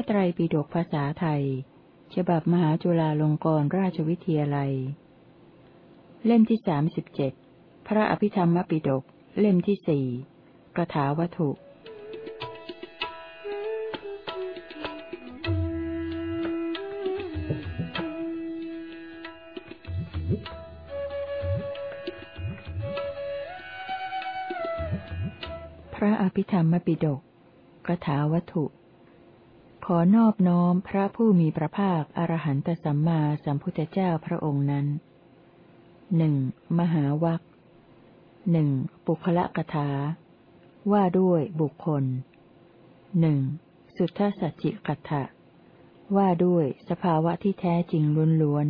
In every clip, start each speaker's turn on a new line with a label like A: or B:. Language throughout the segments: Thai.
A: ระไตรปิฎกภาษาไทย ฉบับมหาจุฬาลงกรณราชวิทยาลัย เล่มที่สามสิบเจ็ดพระอภิธรรมปิฎกเล่มที่สี่กถาวัตถุพระอภิธรรมปิฎกกถาวัตถุ อนอบน้อมพระผู้มีพระภาคอรหันตสัมมาสัมพุทธเจ้าพระองค์นั้นหนึ่งมหาวัคหนึ่งปุคละกถา ว่าด้วยบุคคลหนึ่งสุทธสัจจิกัตถะว่าด้วยสภาวะที่แท้จริงล้วน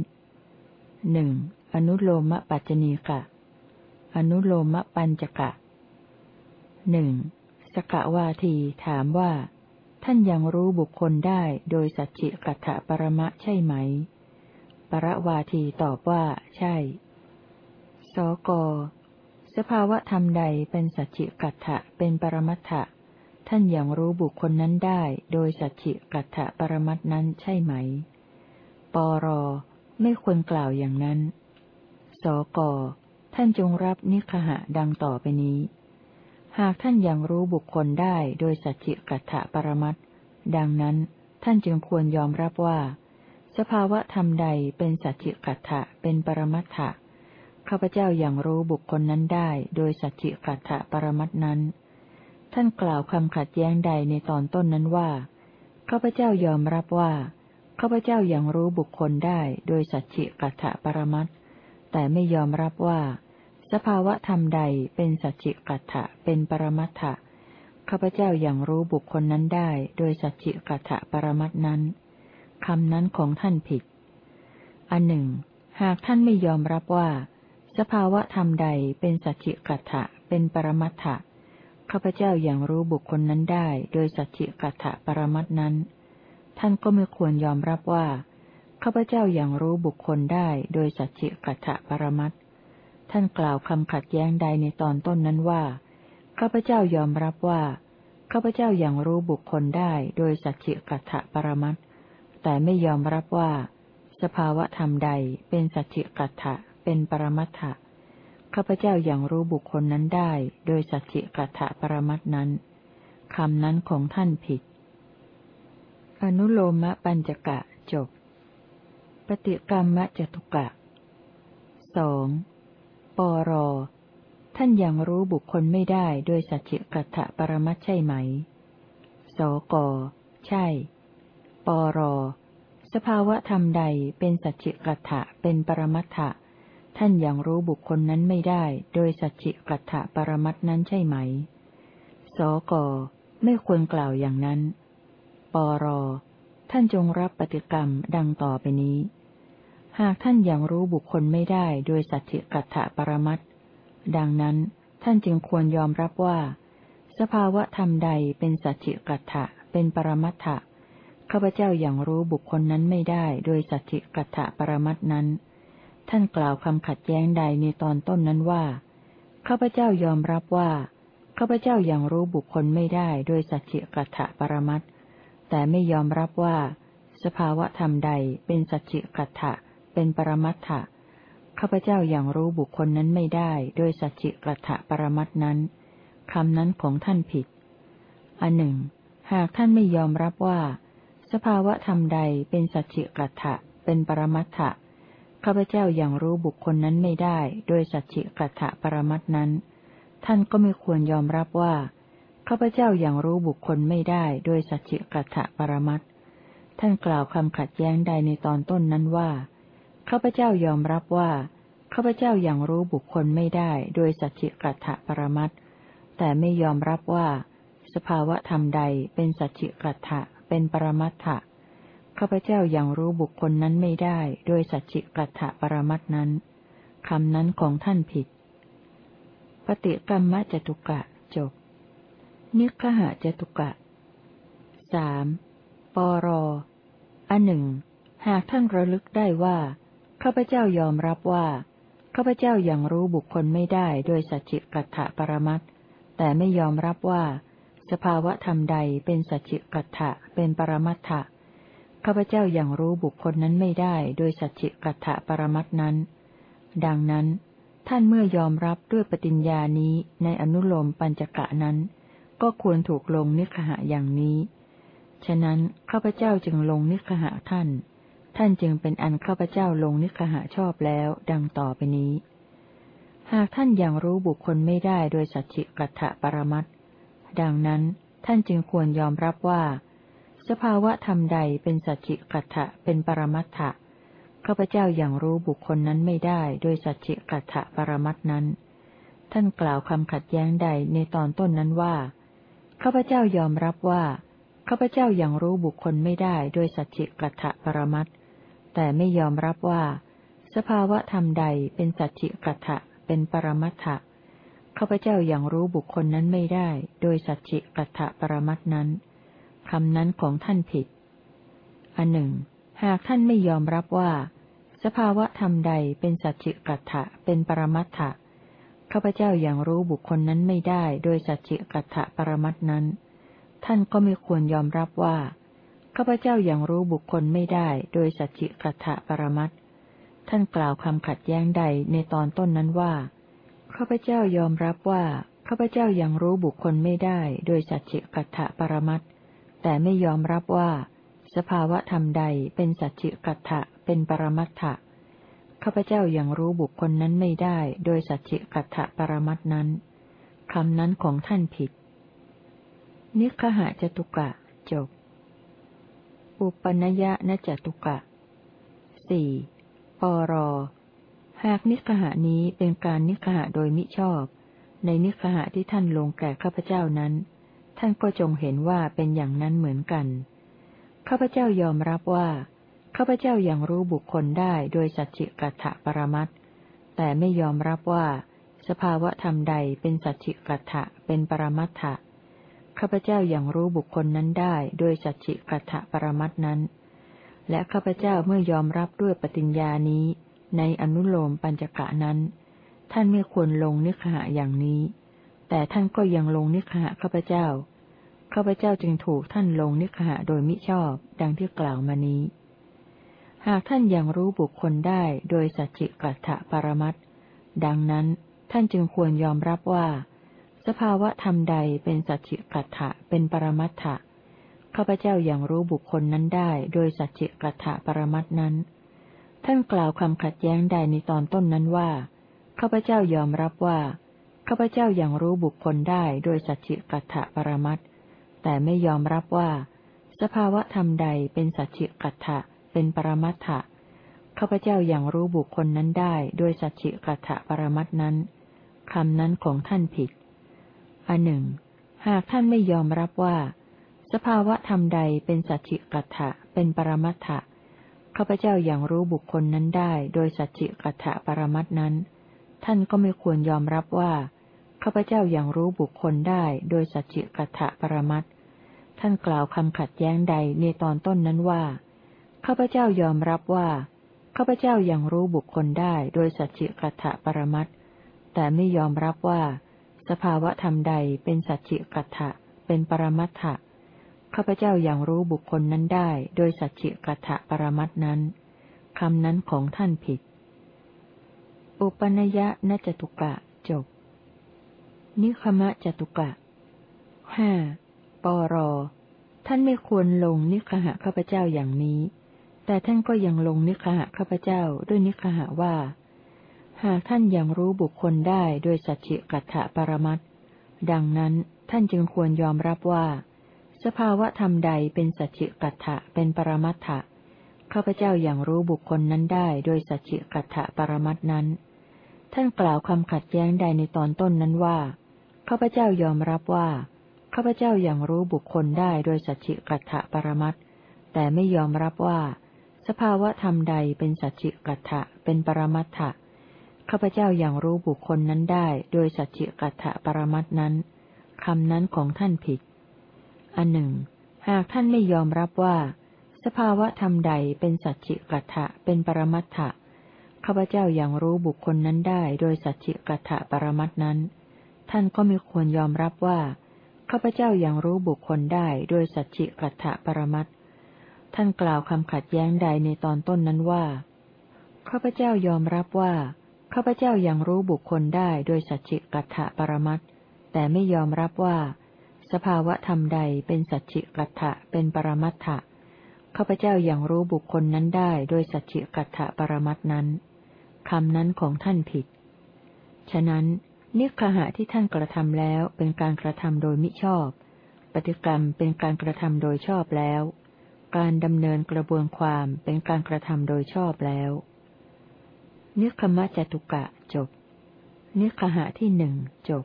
A: ๆหนึ่งอนุโลมปัจจณีกะ อนุโลมปัญจกะหนึ่งสกวาทีถามว่า ท่านยังรู้บุคคลได้โดยสัจจิกัตถะปรมะใช่ไหม ปรวาทีตอบว่า ใช่ สก สภาวะธรรมใดเป็นสัจจิกัตถะเป็นปรมัตถะ ท่านยังรู้บุคคลนั้นได้โดยสัจจิกัตถะปรมัตนั้นใช่ไหม ปร ไม่ควรกล่าวอย่างนั้น สก ท่านจงรับนิคหะดังต่อไปนี้ หากท่านยังรู้บุคคลได้โดยสัจจิกัตถะปรมัตดังนั้นท่านจึงควรยอมรับว่า สภาวะธรรมใดเป็นสัจจิกัตถะเป็นปรมัตถะข้าพเจ้าอยัางรู้บุคคลนั้นได้โดยสัจจิกัตถะปรมัตนั้น ท่านกล่าวคำขัดแย้งใดในตอนต้นนั้นว่าข้าพเจ้ายอมรับว่าข้าพเจ้ายัางรู้บุคคลได้โดยสัจจิกัตถะปรมัตแต่ไม่ยอมรับว่า สภาวะธรรมใดเป็นสัจจิกัตถะเป็นปรมัตถะข้าพเจ้าอยัางรู้บุคคลนั้นได้ โดยสัจจิกัตถะปรมัตนั้นคำนั้นของท่านผิด อันหนึ่ง หากท่านไม่ยอมรับว่า สภาวะธรรมใดเป็นสัจจิกัตถะเป็นปรมัตถะข้าพเจ้าอยัางรู้บุคคลนั้นได้ โดยสัจจิกัตถะปรมัตนั้น ท่านก็ไม่ควรยอมรับว่าข้าพเจ้าอยัางรู้บุคคลได้ โดยสัจจิกัตถะปรมัต ท่านกล่าวคำขัดแย้งใดในตอนต้นนั้นว่าข้าพเจ้ายอมรับว่าข้าพเจ้าอยัางรู้บุคคลได้โดยสัจจิกัตถะปรมัตแต่ไม่ยอมรับว่า สภาวะธรรมใดเป็นสัจจิกัตถะเป็นปรมัตถะข้าพเจ้าอยัางรู้บุคคลนั้นได้ โดยสัจจิกัตถะปรมัตนั้นคำนั้นของท่านผิด อนุโลมปัญจกะจบ ปฏิกรรมจตุกะสอง ปร ท่านยังรู้บุคคลไม่ได้โดยสัจจิกัตถะปรมัตใช่ไหม สก ใช่ ปร สภาวะธรรมใดเป็นสัจจิกัตถะเป็นปรมัตถะ ท่านยังรู้บุคคลนั้นไม่ได้โดยสัจจิกัตถะปรมัตนั้นใช่ไหม สก ไม่ควรกล่าวอย่างนั้น ปร ท่านจงรับปฏิกรรมดังต่อไปนี้ หากท่านยังรู้บุคคลไม่ได้โดยสัจจิกัตถะปรมัตดังนั้นท่านจึงควรยอมรับว่า สภาวะธรรมใดเป็นสัจจิกัตถะเป็นปรมัตถะข้าพเจ้ายัางรู้บุคคลนั้นไม่ได้โดยสัจจิกัตถะปรมัตนั้น ท่านกล่าวคำขัดแย้งใดในตอนต้นนั้นว่าข้าพเจ้ายอมรับว่าข้าพเจ้ายัางรู้บุคคลไม่ได้โดยสัจจิกัตถะปรมัตแต่ไม่ยอมรับว่า สภาวะธรรมใดเป็นสัจจิกัตถะ เป็นปรมัตถะข้าพเจ้าอยัางรู้บุคคลนั้นไม่ได้โดยสัจจิกัตถะปรมัตนั้นคำนั้นของท่านผิด อันหนึ่ง หากท่านไม่ยอมรับว่า สภาวะธรรมใดเป็นสัจจิกัตถะเป็นปรมัตถะข้าพเจ้าอยัางรู้บุคคลนั้นไม่ได้ โดยสัจจิกัตถะปรมัตนั้น ท่านก็ไม่ควรยอมรับว่าข้าพเจ้าอยัางรู้บุคคลไม่ได้โดยสัจจิกัตถะปรมัตท่านกล่าวคำขัดแย้งใดในตอนต้นนั้นว่า ข้าพเจ้ายอมรับว่า ข้าพเจ้ายัางรู้บุคคลไม่ได้โดยสัจจิกัตถะปรมัตแต่ไม่ยอมรับว่า สภาวะธรรมใดเป็นสัจจิกัตถะเป็นปรมัตถะข้าพเจ้ายัางรู้บุคคลนั้นไม่ได้โดยสัจจิกัตถะปรมัตนั้นคำนั้นของท่านผิด ปฏิกรรมจตุกะจบ นิคหะจตุกะสามปรอันหนึ่ง หากท่านระลึกได้ว่า ข้าพเจ้ายอมรับว่า ข้าพเจ้ายัางรู้บุคคลไม่ได้โดยสัจจิกัตถะปรมัตแต่ไม่ยอมรับว่า สภาวะธรรมใดเป็นสัจจิกัตถะเป็นปรมัตถะข้าพเจ้ายัางรู้บุคคลนั้นไม่ได้โดยสัจจิกัตถะปรมัตนั้น ดังนั้น ท่านเมื่อยอมรับด้วยปฏิญญานี้ในอนุโลมปัญจกะนั้น ก็ควรถูกลงนิคหะอย่างนี้ ฉะนั้นข้าพเจ้าจึงลงนิคหะท่าน ท่านจึงเป็นอันข้าพเจ้าลงนิคหะชอบแล้ว ดังต่อไปนี้ หากท่านยังรู้บุคคลไม่ได้โดยสัจจิกัตถะปรมัตดังนั้นท่านจึงควรยอมรับว่า สภาวะธรรมใดเป็นสัจจิกัตถะเป็นปรมัตถะข้าพเจ้ายัางรู้บุคคลนั้นไม่ได้โดยสัจจิกัตถะปรมัตนั้น ท่านกล่าวคำขัดแย้งใดในตอนต้นนั้นว่าข้าพเจ้ายอมรับว่าข้าพเจ้ายัางรู้บุคคลไม่ได้โดยสัจจิกัตถะปรมัต แต่ไม่ยอมรับว่า สภาวะธรรมใดเป็นสัจจิกัตถะเป็นปรมัตถะข้าพเจ้ายัางรู้บุคคลนั้นไม่ได้ โดยสัจจิกัตถะปรมัตนั้นคำนั้นของท่านผิด อันหนึ่ง หากท่านไม่ยอมรับว่า สภาวะธรรมใดเป็นสัจจิกัตถะเป็นปรมัตถะข้าพเจ้ายัางรู้บุคคลนั้นไม่ได้ โดยสัจจิกัตถะปรมัตนั้น ท่านก็ไม่ควรยอมรับว่า ข้าพเจ้ายัางรู้บุคคลไม่ได้โดยสัจจิกัตถะปรมัตท่านกล่าวคำขัดแย้งใดในตอนต้นนั้นว่า ข้าพเจ้ายอมรับว่า ข้าพเจ้ายัางรู้บุคคลไม่ได้โดยสัจจิกัตถะปรมัตแต่ไม่ยอมรับว่า สภาวะธรรมใดเป็นสัจจิกัตถะเป็นปรมัตถะข้าพเจ้ายัางรู้บุคคลนั้นไม่ได้โดยสัจจิกัตถะปรมัตนั้นคำนั้นของท่านผิด นิคหะจตุกะจบ อุปนยะนจตุกะสี่ปร หากนิคหะนี้เป็นการนิคหะโดยมิชอบ ในนิคหะที่ท่านลงแก่ข้าพเจ้านั้น ท่านก็จงเห็นว่าเป็นอย่างนั้นเหมือนกัน ข้าพเจ้ายอมรับว่า ข้าพเจ้ายัางรู้บุคคลได้โดยสัจจิกัตถปรมัตแต่ไม่ยอมรับว่า สภาวะธรรมใดเป็นสัจจิกัตถะเป็นปรมัตถะ ข้าพเจ้ายัางรู้บุคคลนั้นได้โดยสัจจิกัตถะปรมัตนั้น และข้าพเจ้าเมื่อยอมรับด้วยปฏิญญานี้ ในอนุโลมปัญจกะนั้น ท่านไม่ควรลงนิคหะอย่างนี้ แต่ท่านก็ยังลงนิคหะข้าพเจ้าข้าพเจ้าจึงถูกท่านลงนิคหะโดยมิชอบ ดังที่กล่าวมานี้ หากท่านยังรู้บุคคลได้โดยสัจจิกัตถะปรมัตดังนั้นท่านจึงควรยอมรับว่า สภาวะธรรมใดเป็นสัจจิกัตถะเป็นปรมัตถะข้าพเจ้าอยัางรู้บุคคลนั้นได้โดยสัจจิกัตถะปรมัตนั้น ท่านกล่าวคำขัดแย้งใดในตอนต้นนั้นว่าข้าพเจ้ายอมรับว่าข้าพเจ้าอยัางรู้บุคคลได้โดยสัจจิกัตถะปรมัตแต่ไม่ยอมรับว่า สภาวะธรรมใดเป็นสัจจิกัตถะเป็นปรมัตถะข้าพเจ้าอยัางรู้บุคคลนั้นได้โดยสัจจิกัตถะปรมัตนั้นคำนั้นของท่านผิด อันหนึ่ง หากท่านไม่ยอมรับว่า สภาวะธรรมใดเป็นสัจจิกัตถะเป็นปรมัตถะข้าพเจ้าอยัางรู้บุคคลนั้นได้โดยสัจจิกัตถะปรมัตนั้น ท่านก็ไม่ควรยอมรับว่าข้าพเจ้าอยัางรู้บุคคลได้โดยสัจจิกัตถะปรมัตท่านกล่าวคำขัดแย้งใดในตอนต้นนั้นว่าข้าพเจ้ายอมรับว่าข้าพเจ้ายัางรู้บุคคลได้โดยสัจจิกัตถะปรมัตแต่ไม่ยอมรับว่า สภาวะธรรมใดเป็นสัจจิกัตถะ เป็นปรมัตถะข้าพเจ้าอยัางรู้บุคคลนั้นได้ โดยสัจจิกัตถะปรมัตนั้นคำนั้นของท่านผิด อุปนยะนจตุกะจบ นิคมะจตุกะห้าปร ท่านไม่ควรลงนิคหะข้าพเจ้าอย่างนี้ แต่ท่านก็ยังลงนิคหะข้าพเจ้าด้วยนิคหะว่า หากท่านยังรู้บุคคลได้โดยสัจจิกัตถะปรมัตดังนั้นท่านจึงควรยอมรับว่า สภาวะธรรมใดเป็นสัจจิกัตถะเป็นปรมัตถะข้าพเจ้าอยัางรู้บุคคลนั้นได้โดยสัจจิกัตถะปรมัตนั้น ท่านกล่าวคำขัดแย้งใดในตอนต้นนั้นว่าข้าพเจ้ายอมรับว่าข้าพเจ้าอยัางรู้บุคคลได้โดยสัจจิกัตถะปรมัตแต่ไม่ยอมรับว่า สภาวะธรรมใดเป็นสัจจิกัตถะเป็นปรมัตถะ ข้าพเจ้าอยัางรู้บุคคลนั้นได้ โดยสัจจิกัตถะปรมัตนั้นคำนั้นของท่านผิด อันหนึ่ง หากท่านไม่ยอมรับว่า สภาวะธรรมใดเป็นสัจจิกัตถะเป็นปรมัตถะข้าพเจ้าอยัางรู้บุคคลนั้นได้โดยสัจจิกัตถะปรมัตนั้น ท่านก็ไม่ควรยอมรับว่าข้าพเจ้าอยัางรู้บุคคลได้โดยสัจจิกัตถะปรมัตท่านกล่าวคำขัดแย้งใดในตอนต้นนั้นว่าข้าพเจ้ายอมรับว่า ข้าพเจ้ายัางรู้บุคคลได้โดยสัจจิกัตถะปรมัตแต่ไม่ยอมรับว่า สภาวะธรรมใดเป็นสัจจิกัตถะเป็นปรมัตถะข้าพเจ้ายัางรู้บุคคลนั้นได้โดยสัจจิกัตถะปรมัตนั้นคำนั้นของท่านผิด ฉะนั้นนิคหะที่ท่านกระทำแล้วเป็นการกระทำโดยมิชอบ ปฏิกรรมเป็นการกระทำโดยชอบแล้ว การดำเนินกระบวนความเป็นการกระทำโดยชอบแล้ว นิคมะจตุกะจบ นิคหะที่หนึ่งจบ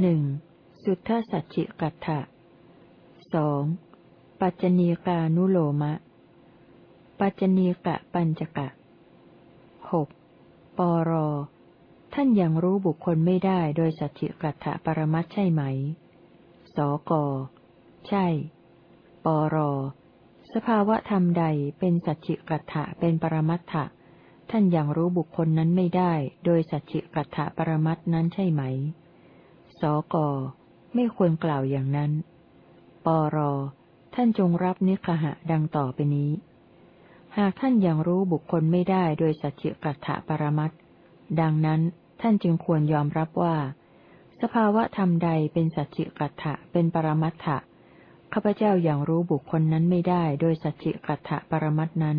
A: หนึ่งสุทธสัจจิกัตถะสองปัจจณีกานุโลมะ ปัจจณีกะปัญจกะหกปร ท่านยังรู้บุคคลไม่ได้โดยสัจจิกัตถะปรมัตใช่ไหม สก ใช่ ปร สภาวะธรรมใดเป็นสัจจิกัตถะเป็นปรมัตถะ ท่านยังรู้บุคคลนั้นไม่ได้โดยสัจจิกัตถะปรมัตนั้นใช่ไหม สก ไม่ควรกล่าวอย่างนั้น ปร ท่านจงรับนิคหะดังต่อไปนี้ หากท่านยังรู้บุคคลไม่ได้โดยสัจจิกัตถะปรมัต ดังนั้นท่านจึงควรยอมรับว่า สภาวะธรรมใดเป็นสัจจิกัตถะเป็นปรมัตถะข้าพเจ้าอยัางรู้บุคคลนั้นไม่ได้โดยสัจจิกัตถะปรมัตนั้น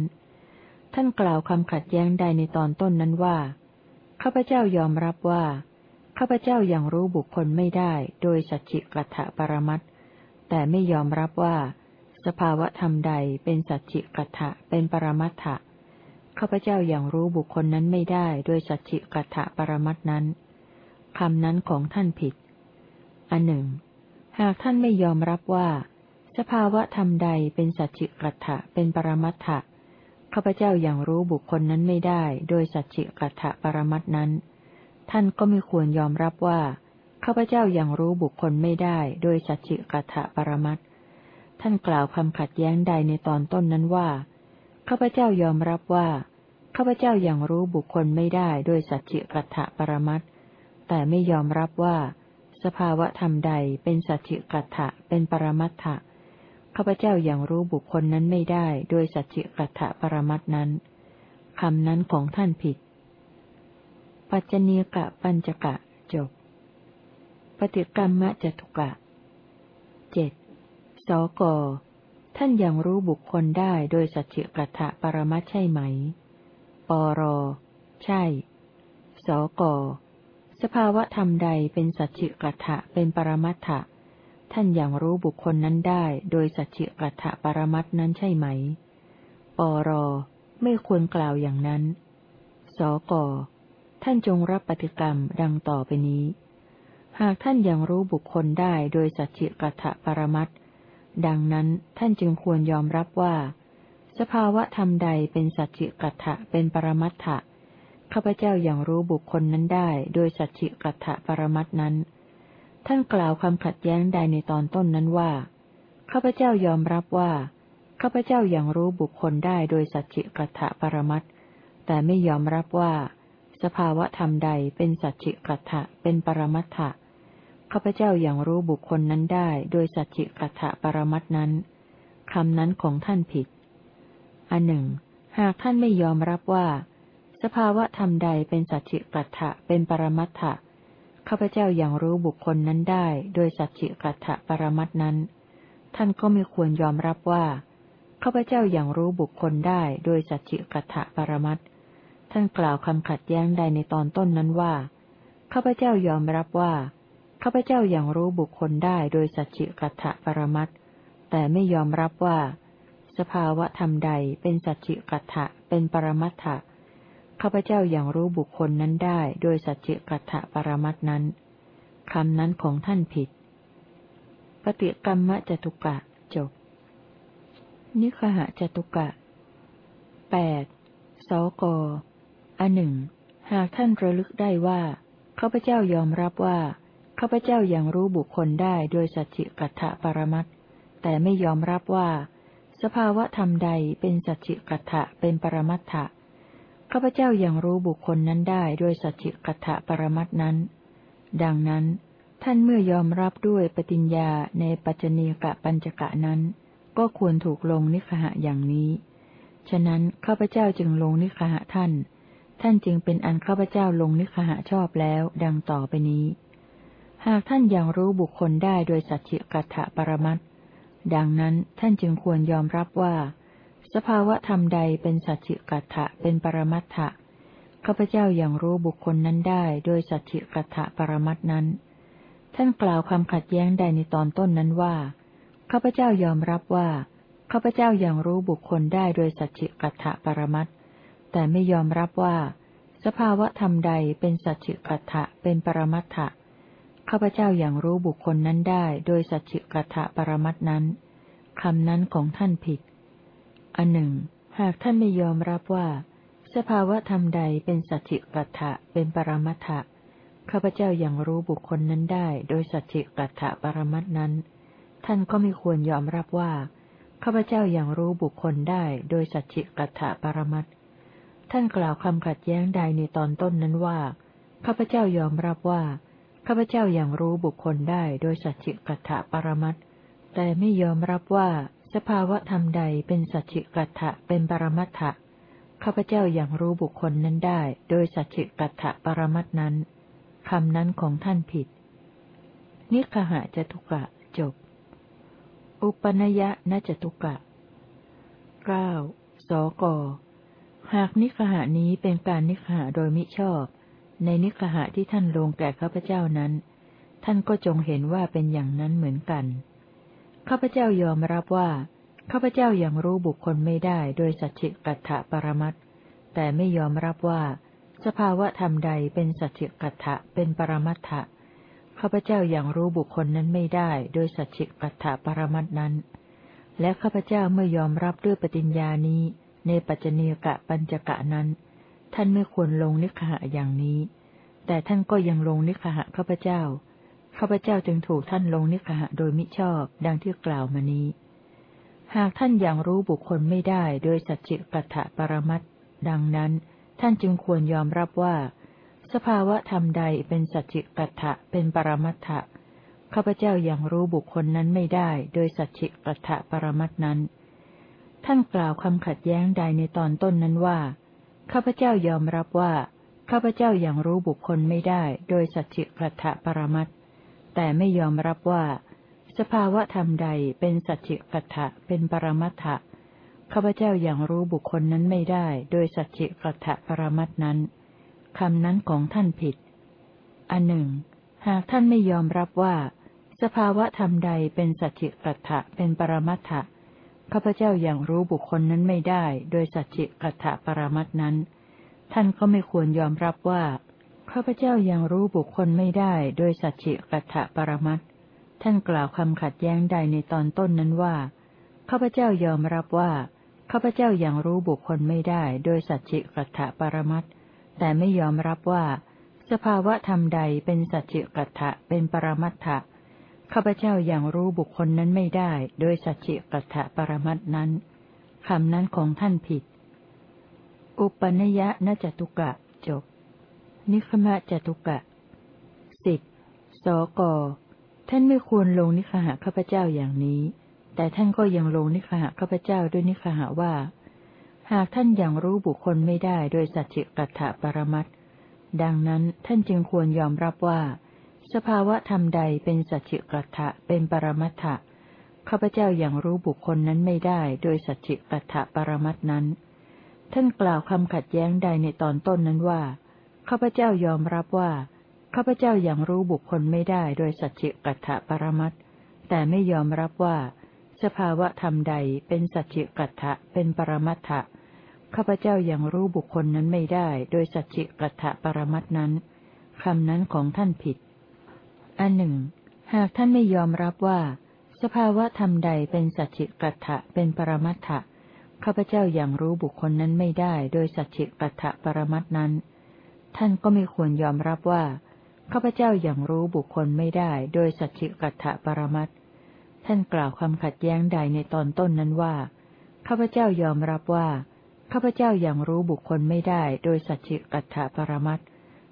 A: ท่านกล่าวคำขัดแย้งใดในตอนต้นนั้นว่าข้าพเจ้ายอมรับว่าข้าพเจ้ายัางรู้บุคคลไม่ได้โดยสัจจิกัตถะปรมัตแต่ไม่ยอมรับว่า สภาวะธรรมใดเป็นสัจจิกัตถะเป็นปรมัตถะ ข้าพเจ้าอยัางรู้บุคคลนั้นไม่ได้โดยสัจจิกัตถะปรมัตนั้นคำนั้นของท่านผิด อันหนึ่ง หากท่านไม่ยอมรับว่า สภาวะธรรมใดเป็นสัจจิกัตถะเป็นปรมัตถะข้าพเจ้าอยัางรู้บุคคลนั้นไม่ได้โดยสัจจิกัตถะปรมัตนั้น ท่านก็ไม่ควรยอมรับว่าข้าพเจ้าอยัางรู้บุคคลไม่ได้โดยสัจจิกัตถะปรมัตท่านกล่าวคำขัดแย้งใดในตอนต้นนั้นว่า ข้าพเจ้ายอมรับว่า ข้าพเจ้ายัางรู้บุคคลไม่ได้โดยสัจจิกัตถะปรมัตแต่ไม่ยอมรับว่า สภาวะธรรมใดเป็นสัจจิกัตถะเป็นปรมัตถะข้าพเจ้ายัางรู้บุคคลนั้นไม่ได้โดยสัจจิกัตถะปรมัตนั้นคำนั้นของท่านผิด ปัจจเนกะปัญจกะจบ ปฏิกรรมะจตุกะเจ็ดสก ท่านยังรู้บุคคลได้โดยสัจจิกัตถะปรมัตใช่ไหม ปร ใช่ สก สภาวะธรรมใดเป็นสัจจิกัตถะเป็นปรมัตถะ ท่านยังรู้บุคคลนั้นได้โดยสัจจิกัตถะปรมัตนั้นใช่ไหม ปร ไม่ควรกล่าวอย่างนั้น สก ท่านจงรับปฏิกรรมดังต่อไปนี้ หากท่านยังรู้บุคคลได้โดยสัจจิกัตปรมัต ดังนั้นท่านจึงควรยอมรับว่า สภาวะธรรมใดเป็นสัจจิกัตเป็นปรมัตถะข้าพเจ้าอยัางรู้บุคคลนั้นได้โดยสัจจิกัตปรมัตนั้น ท่านกล่าวคำขัดแย้งใดในตอนต้นนั้นว่าข้าพเจ้ายอมรับว่าข้าพเจ้าอยัางรู้บุคคลได้โดยสัจจิกัตปรมัตแต่ไม่ยอมรับว่า สภาวะธรรมใดเป็นสัจจิกัตถะเป็นปรมัตถะ ข้าพเจ้าอยัางรู้บุคคลนั้นได้โดยสัจจิกัตถะปรมัตนั้นคำนั้นของท่านผิด อันหนึ่ง หากท่านไม่ยอมรับว่า สภาวะธรรมใดเป็นสัจจิกัตถะเป็นปรมัตถะข้าพเจ้าอยัางรู้บุคคลนั้นได้โดยสัจจิกัตถะปรมัตนั้น ท่านก็ไม่ควรยอมรับว่าข้าพเจ้าอยัางรู้บุคคลได้โดยสัจจิกัตถะปรมัตท่านกล่าวคำขัดแย้งใดในตอนต้นนั้นว่าข้าพเจ้ายอมรับว่า ข้าพเจ้าอยัางรู้บุคคลได้โดยสัจจิกัตถะปรมัตแต่ไม่ยอมรับว่า สภาวะธรรมใดเป็นสัจจิกัตถะเป็นปรมัตถะข้าพเจ้าอย่างรู้บุคคลนั้นได้โดยสัจจิกัตถะปรมัตนั้นคำนั้นของท่านผิด ปฏิกรรมจตุกะจบ นิคหะจตุกะแปดสกอันหนึ่ง หากท่านระลึกได้ว่าข้าพเจ้ายอมรับว่า ข้าพเจ้ายัางรู้บุคคลได้โดยสัจจิกัตถะปรมัตแต่ไม่ยอมรับว่า สภาวะธรรมใดเป็นสัจจิกัตถะเป็นปรมัตถะข้าพเจ้ายัางรู้บุคคลนั้นได้โดยสัจจิกัตถะปรมัตนั้น ดังนั้น ท่านเมื่อยอมรับด้วยปฏิญญาในปัจจเนกะปัญจกะนั้น ก็ควรถูกลงนิคหะอย่างนี้ ฉะนั้นข้าพเจ้าจึงลงนิคหะท่าน ท่านจึงเป็นอันข้าพเจ้าลงนิคหะชอบแล้ว ดังต่อไปนี้ หากท่านยังรู้บุคคลได้โดยสัจจิกัตถะปรมัตดังนั้นท่านจึงควรยอมรับว่า สภาวะธรรมใดเป็นสัจจิกัตถะเป็นปรมัตถะข้าพเจ้ายัางรู้บุคคลนั้นได้โดยสัจจิกัตถะปรมัตนั้น ท่านกล่าวคำขัดแย้งใดในตอนต้นนั้นว่าข้าพเจ้ายอมรับว่าข้าพเจ้ายัางรู้บุคคลได้โดยสัจจิกัตถะปรมัตแต่ไม่ยอมรับว่า สภาวะธรรมใดเป็นสัจจิกัตถะเป็นปรมัตถะ ข้าพเจ้าอย่างรู้บุคคลนั้นได้ โดยสัจจิกัตถะปรมัตนั้นคำนั้นของท่านผิด อันหนึ่ง หากท่านไม่ยอมรับว่า สภาวะธรรมใดเป็นสัจจิกัตถะเป็นปรมัตถะข้าพเจ้าอย่างรู้บุคคลนั้นได้ โดยสัจจิกัตถะปรมัตนั้น ท่านก็ไม่ควรยอมรับว่าข้าพเจ้าอย่างรู้บุคคลได้โดยสัจจิกัตถะปรมัตท่านกล่าวคำขัดแย้งใดในตอนต้นนั้นว่าข้าพเจ้ายอมรับว่า ข้าพเจ้าอย่างรู้บุคคลได้โดยสัจจิกัตถะปรมัตแต่ไม่ยอมรับว่าสภาวะธรรมใดเป็นสัจจิกัตถะเป็นปรมัตถะข้าพเจ้าอย่างรู้บุคคลนั้นได้ โดยสัจจิกัตถะปรมัตนั้นคำนั้นของท่านผิด นิคหะจตุกะจบ อุปนยะนจตุกะเก้าสกหากนิคหะนี้เป็นการนิคหะโดยมิชอบ ในนิคหะที่ท่านลงแก่ข้าพเจ้านั้น ท่านก็จงเห็นว่าเป็นอย่างนั้นเหมือนกัน ข้าพเจ้ายอมรับว่า ข้าพเจ้ายัางรู้บุคคลไม่ได้โดยสัจจิกัตถะปรมัตแต่ไม่ยอมรับว่า สภาวะธรรมใดเป็นสัจจิกัตถะเป็นปรมัตถะข้าพเจ้ายัางรู้บุคคลนั้นไม่ได้โดยสัจจิกัตถะปรมัตนั้น และข้าพเจ้าเมื่อยอมรับด้วยปฏิญญานี้ในปัจเจเนกะปัญจกะนั้น ท่านไม่ควรลงนิคหะอย่างนี้ แต่ท่านก็ยังลงนิคหะข้าพเจ้า ข้าพเจ้าจึงถูกท่านลงนิคหะโดยมิชอบ ดังที่กล่าวมานี้ หากท่านยังรู้บุคคลไม่ได้โดยสัจจิกัตถปรมัตดังนั้น ท่านจึงควรยอมรับว่า สภาวะธรรมใดเป็นสัจจิกัตถะเป็นปรมัตถะข้าพเจ้ายัางรู้บุคคลนั้นไม่ได้โดยสัจจิกัตถะปรมัตนั้น ท่านกล่าวคำขัดแย้งใดในตอนต้นนั้นว่า ข้าพเจ้ายอมรับว่า ข้าพเจ้ายัางรู้บุคคลไม่ได้โดยสัจจิกัตถะปรมัตแต่ไม่ยอมรับว่า สภาวะธรรมใดเป็นสัจจิกัตถะเป็นปรมัตถะข้าพเจ้ายัางรู้บุคคลนั้นไม่ได้โดยสัจจิกัตถะปรมัตนั้นคำนั้นของท่านผิด อันหนึ่ง หากท่านไม่ยอมรับว่า สภาวะธรรมใดเป็นสัจจิกัตถะเป็นปรมัตถะ ข้าพเจ้าอย่างรู้บุคคลนั้นไม่ได้ โดยสัจจิกัตถะปรามัตนั้น ท่านก็ไม่ควรยอมรับว่าข้าพเจ้ายังรู้บุคคลไม่ได้ โดยสัจจิกัตถะปรมัตท่านกล่าวคำขัดแย้งใดในตอนต้นนั้นว่าข้าพเจ้ายอมรับว่าข้าพเจ้ายังรู้บุคคลไม่ได้ โดยสัจจิกัตถะปรมัตแต่ไม่ยอมรับว่า สภาวะธรรมใดเป็นสัจจิกัตถะเป็นปรมัตถะ ข้าพเจ้าอย่างรู้บุคคลนั้นไม่ได้ โดยสัจจิกัตถะปรมัตนั้นคำนั้นของท่านผิด อุปนยะนจตุกะจบ นิคมะจตุกะสิบสกท่านไม่ควรลงนิคหะข้าพเจ้าอย่างนี้ แต่ท่านก็ยังลงนิคหะข้าพเจ้าด้วยนิคหะว่า หากท่านยังรู้บุคคลไม่ได้โดยสัจจิกัตถะปรมัตดังนั้นท่านจึงควรยอมรับว่า สภาวะธรรมใดเป็นสัจจิกัตถะเป็นปรมัตถะข้าพเจ้าอยัางรู้บุคคลนั้นไม่ได้ โดยสัจจิกัตถะปรมัตนั้น ท่านกล่าวคำขัดแย้งใดในตอนต้นนั้นว่าข้าพเจ้ายอมรับว่าข้าพเจ้ายัางรู้บุคคลไม่ได้ โดยสัจจิกัตถะปรมัตแต่ไม่ยอมรับว่า สภาวะธรรมใดเป็นสัจจิกัตถะเป็นปรมัตถะข้าพเจ้ายังรู้บุคคลนั้นไม่ได้ โดยสัจจิกัตถะปรมัตนั้นคำนั้นของท่านผิด อันหนึ่ง หากท่านไม่ยอมรับว่า สภาวะธรรมใดเป็นสัจจิกัตถะเป็นปรมัตถะข้าพเจ้าอยัางรู้บุคคลนั้นไม่ได้ โดยสัจจิกัตถะปรมัตนั้น ท่านก็ไม่ควรยอมรับว่าข้าพเจ้าอยัางรู้บุคคลไม่ได้ โดยสัจจิกัตถะปรมัตท่านกล่าวความขัดแย้งใดในตอนต้นนั้นว่าข้าพเจ้ายอมรับว่าข้าพเจ้าอยัางรู้บุคคลไม่ได้ โดยสัจจิกัตถะปรมัต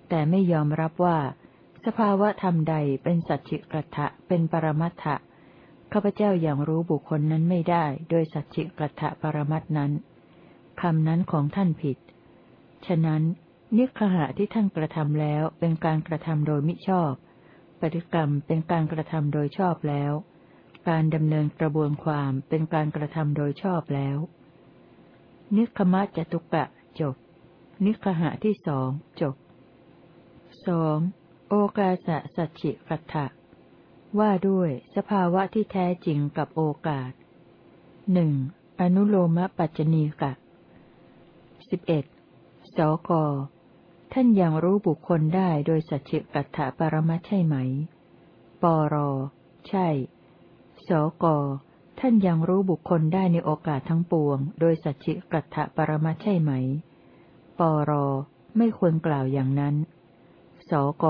A: แต่ไม่ยอมรับว่า สภาวะธรรมใดเป็นสัจจิกัตถะเป็นปรมัตถะข้าพเจ้าอยัางรู้บุคคลนั้นไม่ได้ โดยสัจจิกัตถะปรมัตนั้นคำนั้นของท่านผิด ฉะนั้นนิคหะที่ท่านกระทำแล้วเป็นการกระทำโดยมิชอบ ปฏิกรรมเป็นการกระทำโดยชอบแล้ว การดำเนินกระบวนความเป็นการกระทำโดยชอบแล้ว นิคมะจตุกะจบ นิคหะที่สองจบสอง โอกาสะสัจฉิกัตถะว่าด้วยสภาวะที่แท้จริงกับโอกาสหนึ่งอนุโลมปัจจณีกะสิบเอ็ดสก ท่านยังรู้บุคคลได้โดยสัจจิกัตถะปรมัตใช่ไหม ปร ใช่ สก ท่านยังรู้บุคคลได้ในโอกาสทั้งปวง โดยสัจจิกัตถะปรมัตใช่ไหม ปร ไม่ควรกล่าวอย่างนั้น สก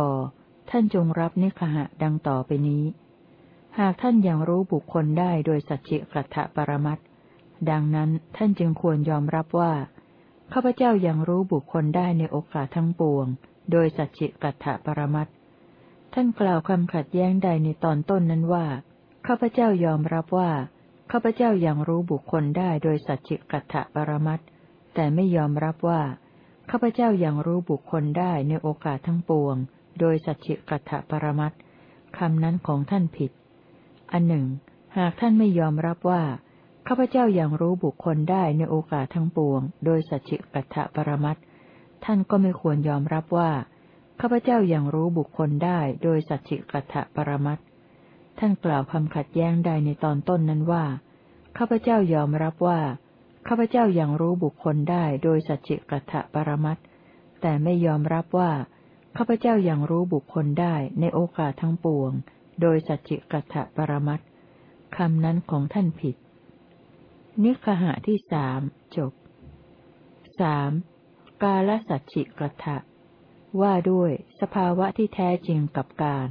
A: ท่านจงรับนิคหะดังต่อไปนี้ หากท่านยังรู้บุคคลได้โดยสัจจิกัตถะปรมัตดังนั้นท่านจึงควรยอมรับว่าข้าพเจ้ายังรู้บุคคลได้ในโอกาสทั้งปวง โดยสัจจิกัตถะปรมัตท่านกล่าวคำขัดแย้งใดในตอนต้นนั้นว่าข้าพเจ้ายอมรับว่าข้าพเจ้ายังรู้บุคคลได้โดยสัจจิกัตถะปรมัตแต่ไม่ยอมรับว่า ข้าพเจ้ายังรู้บุคคลได้ในโอกาสทั้งปวง โดยสัจจิกัตถปรมัตคำนั้นของท่านผิด อันหนึ่ง หากท่านไม่ยอมรับว่าข้าพเจ้ายัางรู้บุคคลได้ในโอกาสทั้งปวง โดยสัจจิกัตถปรมัตท่านก็ไม่ควรยอมรับว่าข้าพเจ้ายัางรู้บุคคลได้โดยสัจจิกัตถปรมัตท่านกล่าวคำขัดแย้งใดในตอนต้นนั้นว่าข้าพเจ้ายอมรับว่า ข้าพเจ้ายัางรู้บุคคลได้โดยสัจจิกัตถปรมัตแต่ไม่ยอมรับว่าข้าพเจ้ายัางรู้บุคคลได้ในโอกาสทั้งปวง โดยสัจจิกัตถปรมัตคำนั้นของท่านผิด นิคหะที่สามจบสามกาลสัจฉิกถะว่าด้วยสภาวะที่แท้จริงกับการ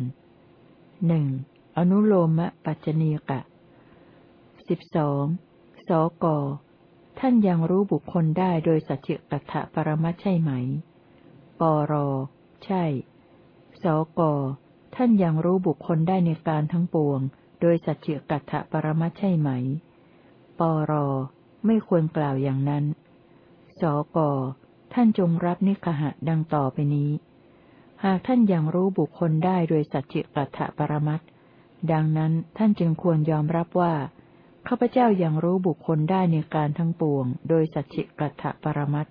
A: หนึ่งอนุโลมปัจจเนกะสิบสองสก ท่านยังรู้บุคคลได้โดยสัจจิกถะปรมัตใช่ไหม ปร ใช่ สก ท่านยังรู้บุคคลได้ในการทั้งปวง โดยสัจจิกถะปรมัตใช่ไหม ปร ไม่ควรกล่าวอย่างนั้น สก ท่านจงรับนิคหะดังต่อไปนี้ หากท่านยังรู้บุคคลได้โดยสัจจิกัตถปรมัตดังนั้นท่านจึงควรยอมรับว่า ข้าพเจ้ายัางรู้บุคคลได้ในการทั้งปวง โดยสัจจิกัตถปรมัต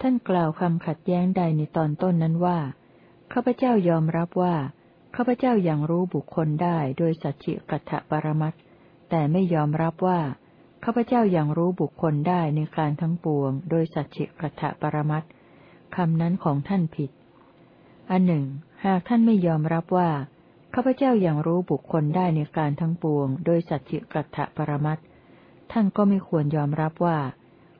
A: ท่านกล่าวคำขัดแย้งใดในตอนต้นนั้นว่าข้าพเจ้ายอมรับว่าข้าพเจ้ายัางรู้บุคคลได้โดยสัจจิกัตถปรมัตแต่ไม่ยอมรับว่าข้าพเจ้ายัางรู้บุคคลได้ในการทั้งปวง โดยสัจฉิกถะปรมัตคำนั้นของท่านผิดอันหนึ่ง หากท่านไม่ยอมรับว่า ข้าพเจ้ายัางรู้บุคคลได้ในการทั้งปวง โดยสัจฉิกถะปรมัตท่านก็ไม่ควรยอมรับว่า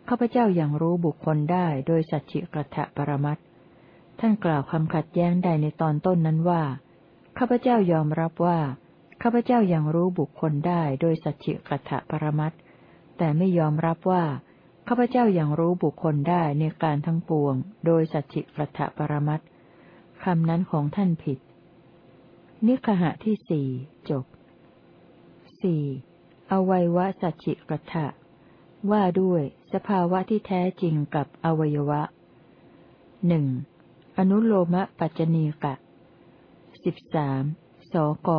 A: ข้าพเจ้ายัางรู้บุคคลได้โดยสัจฉิกถะปรมัตท่านกล่าวคำขัดแย้งใดในตอนต้นนั้นว่าข้าพเจ้ายอมรับว่าข้าพเจ้ายัางรู้บุคคลได้โดยสัจฉิกถะปรมัตแต่ไม่ยอมรับว่าข้าพเจ้ายัางรู้บุคคลได้ในการทั้งปวง โดยสัจจิกัตถปรมัตคำนั้นของท่านผิด นิคหะที่สี่จบสี่อวัยวะสัจจิกัตถะว่าด้วยสภาวะที่แท้จริงกับอวัยวะหนึ่งอนุโลมปัจจณีกะสิบสามสก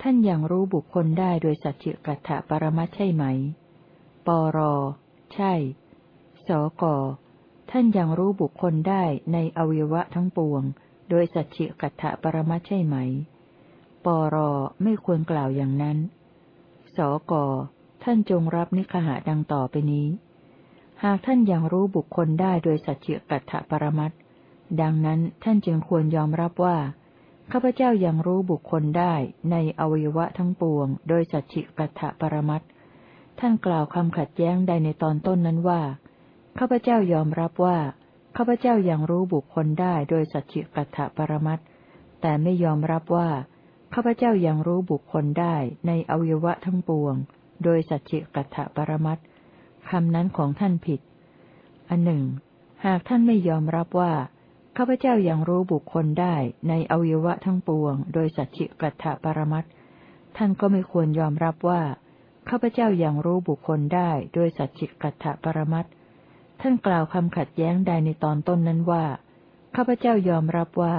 A: ท่านยังรู้บุคคลได้โดยสัจจิกัตถปรมัตใช่ไหม ปร ใช่ สก ท่านยังรู้บุคคลได้ในอวัยวะทั้งปวง โดยสัจฉิกัตถะปรมาใช่ไหม ปรไม่ควรกล่าวอย่างนั้น สกท่านจงรับนิคหะดังต่อไปนี้ หากท่านยังรู้บุคคลได้โดยสัจจิกัตถปรมัตดังนั้นท่านจึงควรยอมรับว่าข้าพเจ้ายังรู้บุคคลได้ในอวัยวะทั้งปวง โดยสัจจิกัตถปรมัตท่านกล่าวคำขัดแย้งใดในตอนต้นนั้นว่าข้าพเจ้ายอมรับว่า ข้าพเจ้ายังรู้บุคคลได้โดยสัจจิกัตถปรมัตแต่ไม่ยอมรับว่าข้าพเจ้ายังรู้บุคคลได้ในอวัยวะทั้งปวง โดยสัจจิกัตถปรมัตคำนั้นของท่านผิด อันหนึ่ง หากท่านไม่ยอมรับว่าข้าพเจ้ายังรู้บุคคลได้ในอวัยวะทั้งปวง โดยสัจจิกัตถปรมัตท่านก็ไม่ควรยอมรับว่าข้าพเจ้ายังรู้บุคคลได้โดยสัจจิกัตถปรมัต ท่านกล่าวคำขัดแย้งใดในตอนต้นนั้นว่า ข้าพเจ้ายอมรับว่า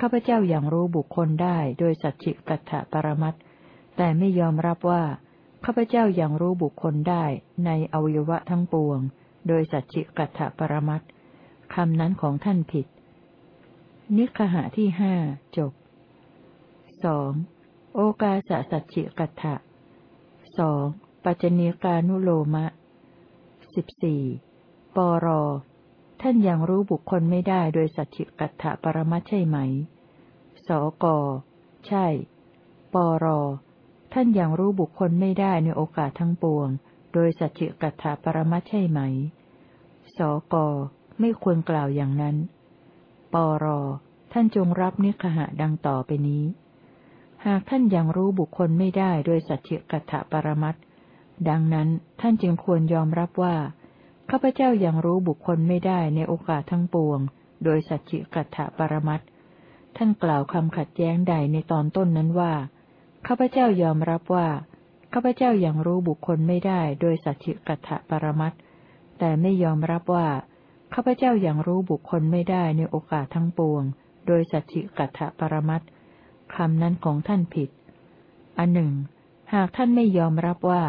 A: ข้าพเจ้าอยัางรู้บุคคลได้โดยสัจจิกัตถปรมัตแต่ไม่ยอมรับว่า ข้าพเจ้าอยัางรู้บุคคลได้ในอวัยวะทั้งปวง โดยสัจจิกัตถปรมัตคำนั้นของท่านผิด นิคหะที่ห้าจบสองโอกาสสัจจิกัตถะสองปัจจเนกานุโลมะสิบสี่ ปร ท่านยังรู้บุคคลไม่ได้โดยสัจจิกัตถะปรมัตใช่ไหม สก ใช่ ปร ท่านยังรู้บุคคลไม่ได้ในโอกาสทั้งปวง โดยสัจจิกัตถะปรมัตใช่ไหม สก ไม่ควรกล่าวอย่างนั้น ปร ท่านจงรับนิคหะดังต่อไปนี้ หากท่านยังรู้บุคคลไม่ได้โดยสัจจิกัตถะปรมัตดังนั้นท่านจึงควรยอมรับว่า ข้าพเจ้ายัางรู้บุคคลไม่ได้ในโอกาสทั้งปวง โดยสัจจิกัตถะปรมัตท่านกล่าวคำขัดแย้งใดในตอนต้นนั้นว่า ข้าพเจ้ายอมรับว่า ข้าพเจ้ายัางรู้บุคคลไม่ได้โดยสัจจิกัตถะปรมัตแต่ไม่ยอมรับว่า ข้าพเจ้ายัางรู้บุคคลไม่ได้ในโอกาสทั้งปวง โดยสัจจิกัตถะปรมัตคำนั้นของท่านผิด อันหนึ่ง หากท่านไม่ยอมรับว่า